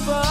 over.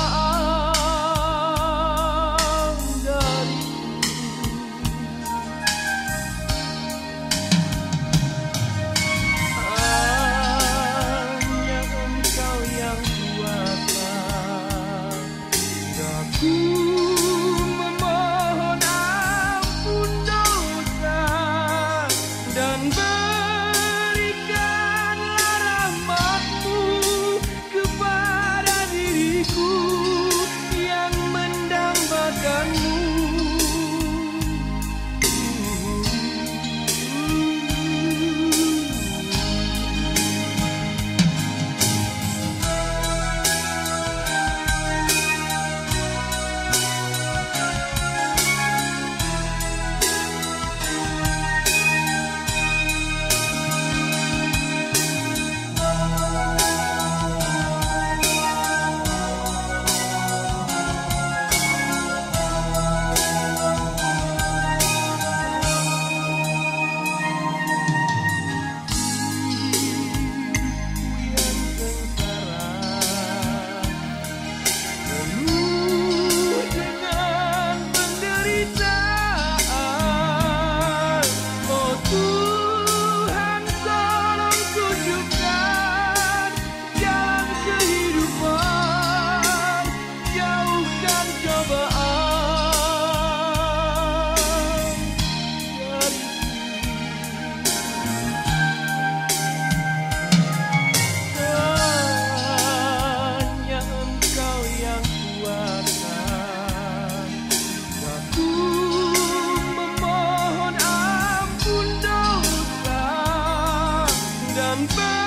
and back.